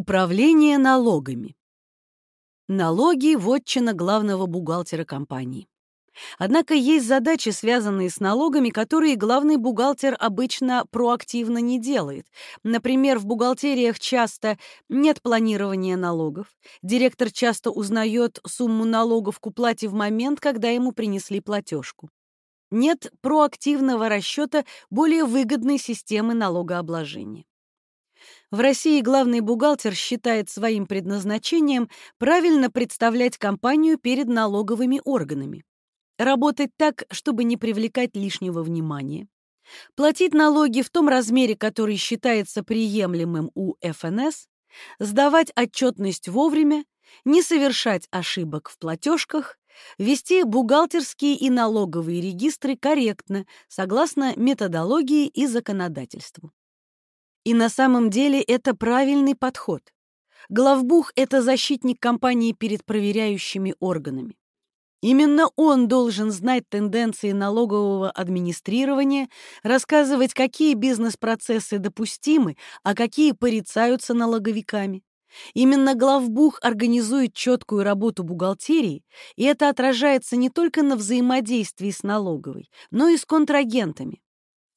Управление налогами. Налоги – вотчина главного бухгалтера компании. Однако есть задачи, связанные с налогами, которые главный бухгалтер обычно проактивно не делает. Например, в бухгалтериях часто нет планирования налогов, директор часто узнает сумму налогов к уплате в момент, когда ему принесли платежку. Нет проактивного расчета более выгодной системы налогообложения. В России главный бухгалтер считает своим предназначением правильно представлять компанию перед налоговыми органами, работать так, чтобы не привлекать лишнего внимания, платить налоги в том размере, который считается приемлемым у ФНС, сдавать отчетность вовремя, не совершать ошибок в платежках, вести бухгалтерские и налоговые регистры корректно, согласно методологии и законодательству. И на самом деле это правильный подход. Главбух — это защитник компании перед проверяющими органами. Именно он должен знать тенденции налогового администрирования, рассказывать, какие бизнес-процессы допустимы, а какие порицаются налоговиками. Именно главбух организует четкую работу бухгалтерии, и это отражается не только на взаимодействии с налоговой, но и с контрагентами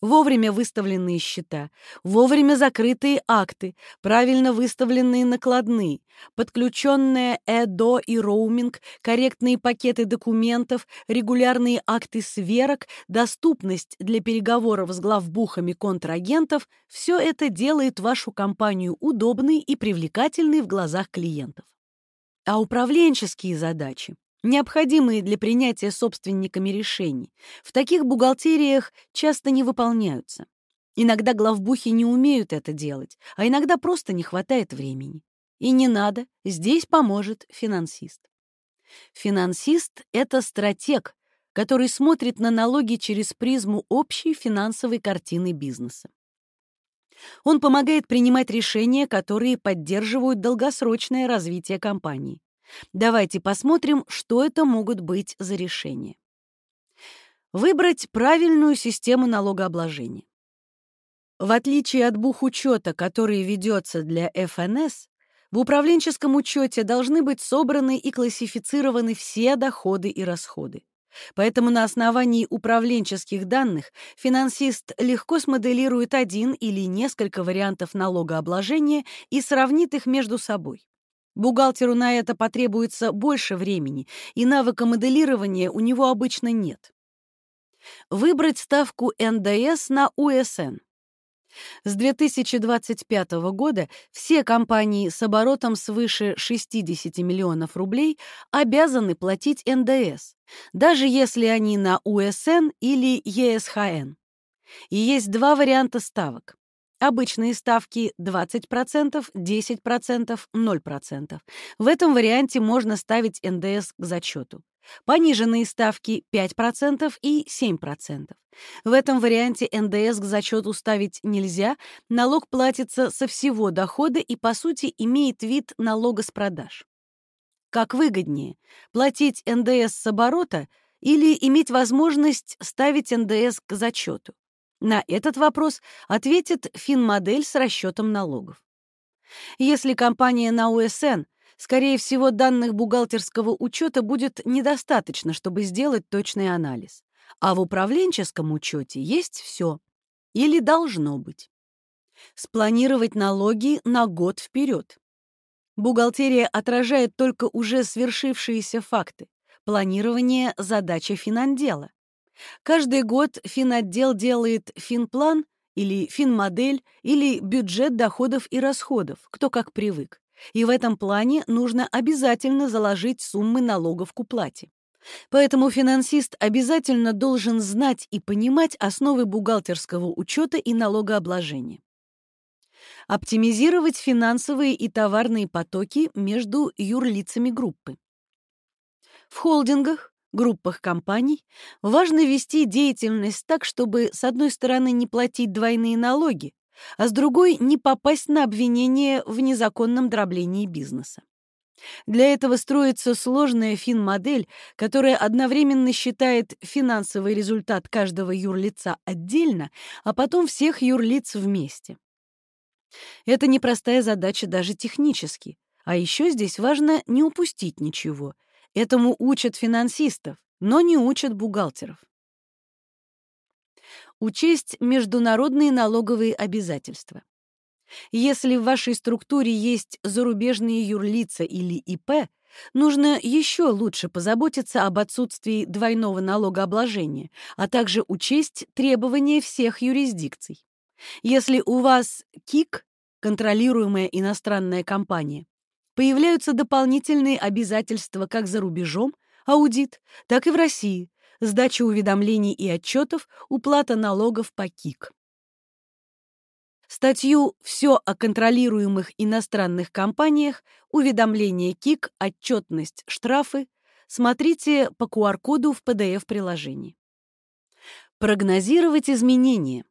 вовремя выставленные счета, вовремя закрытые акты, правильно выставленные накладные, подключенные ЭДО и роуминг, корректные пакеты документов, регулярные акты сверок, доступность для переговоров с главбухами контрагентов – все это делает вашу компанию удобной и привлекательной в глазах клиентов. А управленческие задачи необходимые для принятия собственниками решений, в таких бухгалтериях часто не выполняются. Иногда главбухи не умеют это делать, а иногда просто не хватает времени. И не надо, здесь поможет финансист. Финансист — это стратег, который смотрит на налоги через призму общей финансовой картины бизнеса. Он помогает принимать решения, которые поддерживают долгосрочное развитие компании. Давайте посмотрим, что это могут быть за решения. Выбрать правильную систему налогообложения. В отличие от бухучета, который ведется для ФНС, в управленческом учете должны быть собраны и классифицированы все доходы и расходы. Поэтому на основании управленческих данных финансист легко смоделирует один или несколько вариантов налогообложения и сравнит их между собой. Бухгалтеру на это потребуется больше времени, и навыка моделирования у него обычно нет. Выбрать ставку НДС на УСН. С 2025 года все компании с оборотом свыше 60 миллионов рублей обязаны платить НДС, даже если они на УСН или ЕСХН. И есть два варианта ставок. Обычные ставки 20%, 10%, 0%. В этом варианте можно ставить НДС к зачету. Пониженные ставки 5% и 7%. В этом варианте НДС к зачету ставить нельзя, налог платится со всего дохода и, по сути, имеет вид налога с продаж. Как выгоднее, платить НДС с оборота или иметь возможность ставить НДС к зачету? На этот вопрос ответит финмодель с расчетом налогов. Если компания на УСН, скорее всего, данных бухгалтерского учета будет недостаточно, чтобы сделать точный анализ. А в управленческом учете есть все. Или должно быть. Спланировать налоги на год вперед. Бухгалтерия отражает только уже свершившиеся факты. Планирование – задача финандела. Каждый год финотдел делает финплан или финмодель или бюджет доходов и расходов, кто как привык. И в этом плане нужно обязательно заложить суммы налогов к уплате. Поэтому финансист обязательно должен знать и понимать основы бухгалтерского учета и налогообложения. Оптимизировать финансовые и товарные потоки между юрлицами группы. В холдингах группах компаний важно вести деятельность так, чтобы, с одной стороны, не платить двойные налоги, а с другой — не попасть на обвинение в незаконном дроблении бизнеса. Для этого строится сложная фин-модель, которая одновременно считает финансовый результат каждого юрлица отдельно, а потом всех юрлиц вместе. Это непростая задача даже технически. А еще здесь важно не упустить ничего. Этому учат финансистов, но не учат бухгалтеров. Учесть международные налоговые обязательства. Если в вашей структуре есть зарубежные юрлица или ИП, нужно еще лучше позаботиться об отсутствии двойного налогообложения, а также учесть требования всех юрисдикций. Если у вас КИК, контролируемая иностранная компания, появляются дополнительные обязательства как за рубежом, аудит, так и в России, сдача уведомлений и отчетов, уплата налогов по КИК. Статью «Все о контролируемых иностранных компаниях. Уведомление КИК. Отчетность. Штрафы» смотрите по QR-коду в PDF-приложении. Прогнозировать изменения.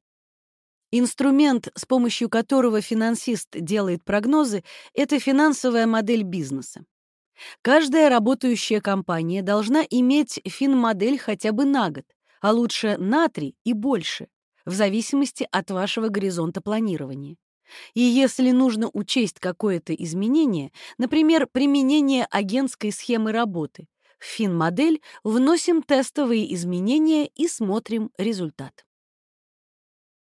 Инструмент, с помощью которого финансист делает прогнозы, это финансовая модель бизнеса. Каждая работающая компания должна иметь финмодель хотя бы на год, а лучше на три и больше в зависимости от вашего горизонта планирования. И если нужно учесть какое-то изменение, например, применение агентской схемы работы, в фин-модель вносим тестовые изменения и смотрим результат.